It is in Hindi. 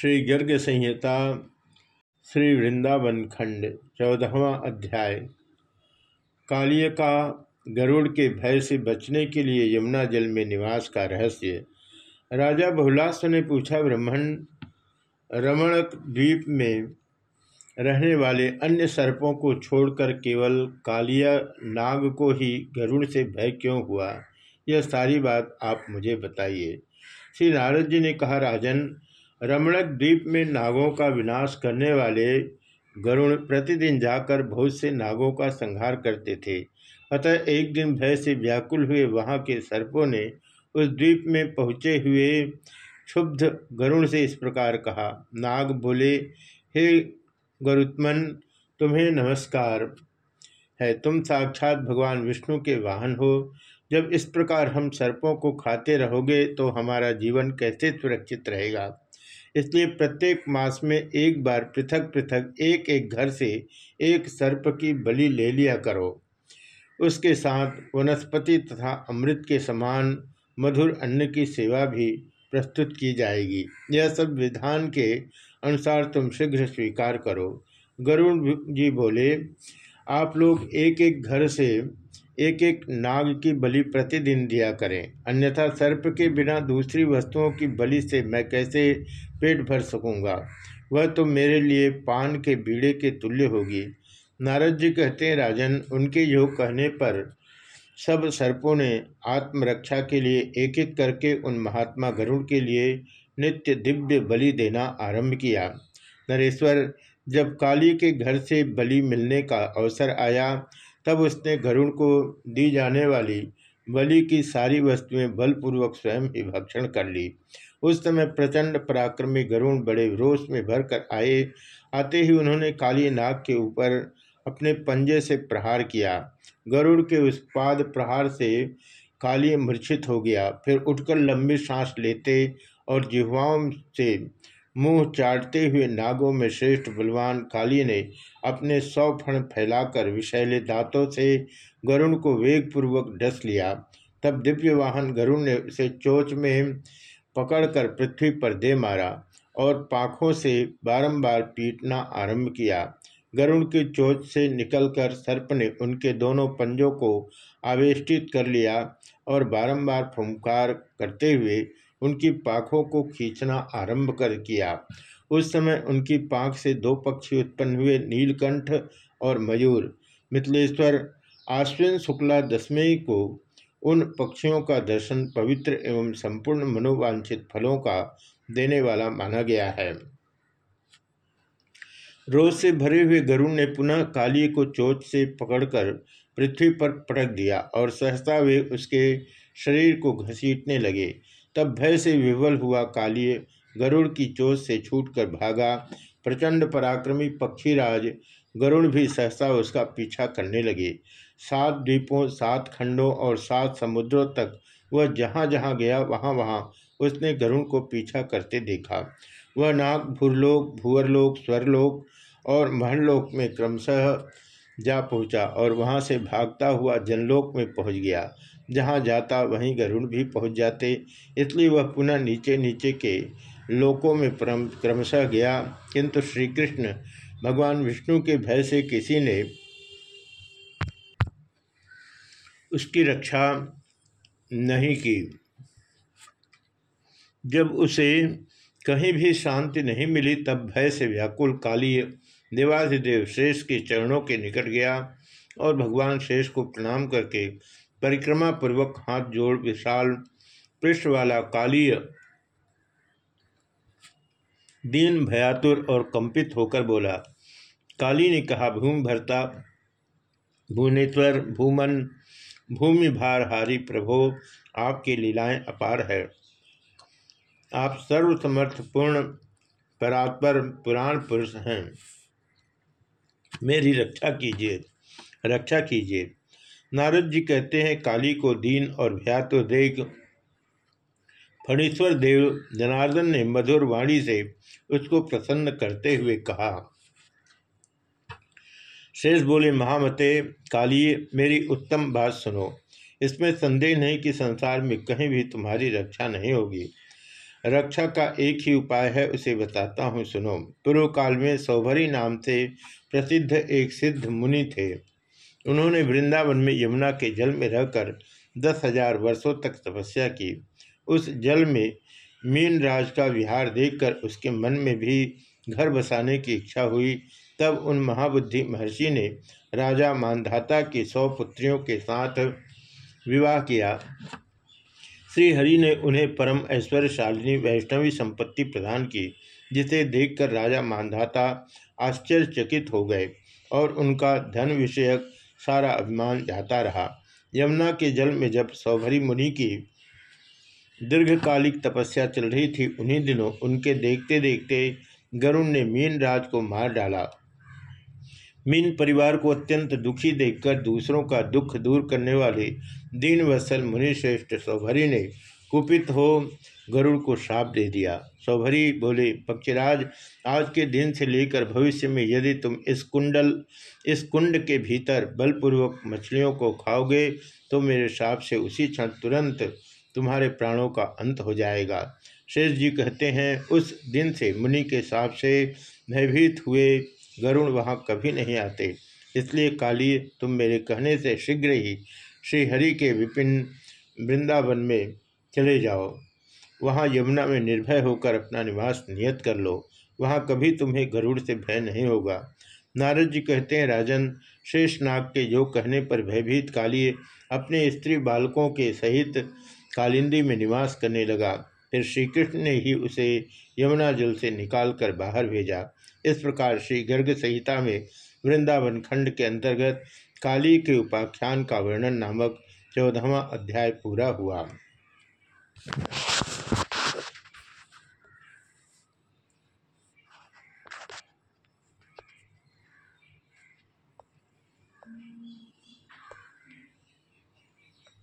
श्री गर्ग संहिता, श्री वृंदावन खंड, चौदहवा अध्याय। कालिय का गरुड़ के भय से बचने के लिए यमुना जल में निवास का रहस्य। राजा बहुलास्व ने पूछा, ब्राह्मण, रमणक द्वीप में रहने वाले अन्य सर्पों को छोड़कर केवल कालिया नाग को ही गरुड़ से भय क्यों हुआ? यह सारी बात आप मुझे बताइए। श्री नारद जी ने कहा, राजन रमणक द्वीप में नागों का विनाश करने वाले गरुण प्रतिदिन जाकर बहुत से नागों का संहार करते थे। अतः एक दिन भय से व्याकुल हुए वहाँ के सर्पों ने उस द्वीप में पहुँचे हुए क्षुब्ध गरुण से इस प्रकार कहा, नाग बोले, हे गरुत्मन, तुम्हें नमस्कार है। तुम साक्षात भगवान विष्णु के वाहन हो। जब इस प्रकार हम सर्पों को खाते रहोगे तो हमारा जीवन कैसे सुरक्षित रहेगा? इसलिए प्रत्येक मास में एक बार पृथक पृथक एक एक घर से एक सर्प की बलि ले लिया करो। उसके साथ वनस्पति तथा अमृत के समान मधुर अन्न की सेवा भी प्रस्तुत की जाएगी। यह सब विधान के अनुसार तुम शीघ्र स्वीकार करो। गरुड़ जी बोले, आप लोग एक एक घर से एक एक नाग की बलि प्रतिदिन दिया करें, अन्यथा सर्प के बिना दूसरी वस्तुओं की बलि से मैं कैसे पेट भर सकूँगा? वह तो मेरे लिए पान के बीड़े के तुल्य होगी। नारद जी कहते हैं, राजन, उनके योग कहने पर सब सर्पों ने आत्मरक्षा के लिए एक एक करके उन महात्मा गरुड़ के लिए नित्य दिव्य बलि देना आरंभ किया। नरेश्वर, जब काली के घर से बलि मिलने का अवसर आया तब उसने गरुड़ को दी जाने वाली बलि की सारी वस्तुएँ बलपूर्वक स्वयं ही भक्षण कर ली। उस समय प्रचंड पराक्रमी गरुण बड़े रोष में भरकर आए। आते ही उन्होंने काली नाग के ऊपर अपने पंजे से प्रहार किया। गरुड़ के उस पाद प्रहार से काली मूर्छित हो गया। फिर उठकर लंबी सांस लेते और जिह्वाओं से मुँह चाटते हुए नागों में श्रेष्ठ बलवान काली ने अपने सौ फण फैलाकर विषैले दांतों से गरुण को वेगपूर्वक डस लिया। तब दिव्य वाहन गरुण ने उसे चोच में पकड़कर पृथ्वी पर दे मारा और पाखों से बारंबार पीटना आरंभ किया। गरुण की चोच से निकलकर सर्प ने उनके दोनों पंजों को आवेष्टित कर लिया और बारंबार फुंकार करते हुए उनकी पाखों को खींचना आरंभ कर किया। उस समय उनकी पाख से दो पक्षी उत्पन्न हुए, नीलकंठ और मयूर। मिथिलेश्वर आश्विन शुक्ला दशमी को उन पक्षियों का दर्शन पवित्र एवं संपूर्ण मनोवांछित फलों का देने वाला माना गया है। रोज से भरे हुए गरुण ने पुनः काली को चोट से पकड़कर पृथ्वी पर पटक दिया और सहसा वे उसके शरीर को घसीटने लगे। तब भय से विवल हुआ कालिय गरुड़ की चोट से छूटकर भागा। प्रचंड पराक्रमी पक्षीराज गरुड़ भी सहसा उसका पीछा करने लगे। सात द्वीपों, सात खंडों और सात समुद्रों तक वह जहाँ जहाँ गया, वहाँ वहाँ उसने गरुड़ को पीछा करते देखा। वह नाग, भूरलोक भूअरलोक स्वरलोक और महलोक में क्रमशः जा पहुँचा और वहाँ से भागता हुआ जनलोक में पहुँच गया। जहाँ जाता वहीं गरुड़ भी पहुँच जाते। इसलिए वह पुनः नीचे नीचे के लोकों में परम, क्रमशः गया। किंतु श्री कृष्ण भगवान विष्णु के भय से किसी ने उसकी रक्षा नहीं की। जब उसे कहीं भी शांति नहीं मिली, तब भय से व्याकुल, काली देवाधिदेव शेष के चरणों के निकट गया और भगवान शेष को प्रणाम करके परिक्रमा पूर्वक हाथ जोड़ विशाल पृष्ठ वाला कालीय दीन भयातुर और कंपित होकर बोला, काली ने कहा, भूमि भरता, भुवनेश्वर, भूमन भूमि भार हारी प्रभो, आपकी लीलाएँ अपार है। आप सर्वसमर्थ पूर्ण परात्पर पुराण पुरुष हैं। मेरी रक्षा कीजिए रक्षा कीजिए। नारद जी कहते हैं, काली को दीन और भ्यातो देख। फणीश्वर देव जनार्दन ने मधुर वाणी से उसको प्रसन्न करते हुए कहा, शेष बोले, महामते, काली, मेरी उत्तम बात सुनो। इसमें संदेह नहीं कि संसार में कहीं भी तुम्हारी रक्षा नहीं होगी। रक्षा का एक ही उपाय है, उसे बताता हूँ, सुनो। पूर्व काल में सौभरी नाम से प्रसिद्ध एक सिद्ध मुनि थे। उन्होंने वृंदावन में यमुना के जल में रहकर दस हज़ार वर्षों तक तपस्या की। उस जल में मीन राज का विहार देखकर उसके मन में भी घर बसाने की इच्छा हुई। तब उन महाबुद्धि महर्षि ने राजा मानधाता की सौ पुत्रियों के साथ विवाह किया। श्री हरि ने उन्हें परम ऐश्वर्यशालिनी वैष्णवी संपत्ति प्रदान की, जिसे देखकर राजा मानधाता आश्चर्यचकित हो गए और उनका धन विषयक सारा अभिमान जाता रहा। यमुना के जल में जब सौभरी मुनि की दीर्घकालिक तपस्या चल रही थी, उन्हीं दिनों उनके देखते देखते गरुण ने मीन राज को मार डाला। मीन परिवार को अत्यंत दुखी देखकर दूसरों का दुख दूर करने वाले दीन वत्सल मुनिश्रेष्ठ सौभरी ने कुपित हो गरुड़ को श्राप दे दिया। सौभरी बोले, पक्षीराज, आज के दिन से लेकर भविष्य में यदि तुम इस कुंडल, इस कुंड के भीतर बलपूर्वक मछलियों को खाओगे तो मेरे श्राप से उसी क्षण तुरंत तुम्हारे प्राणों का अंत हो जाएगा। शेष जी कहते हैं, उस दिन से मुनि के साप से भयभीत हुए गरुण वहाँ कभी नहीं आते। इसलिए काली, तुम मेरे कहने से शीघ्र ही श्रीहरि के विपिन वृंदावन में चले जाओ। वहाँ यमुना में निर्भय होकर अपना निवास नियत कर लो। वहाँ कभी तुम्हें गरुड़ से भय नहीं होगा। नारद जी कहते हैं, राजन, शेष नाग के योग कहने पर भयभीत काली अपने स्त्री बालकों के सहित कालिंदी में निवास करने लगा। फिर श्री कृष्ण ने ही उसे यमुना जल से निकाल कर बाहर भेजा। इस प्रकार श्री गर्ग संहिता में वृंदावन खंड के अंतर्गत काली के उपाख्यान का वर्णन नामक चौदहवा अध्याय पूरा हुआ।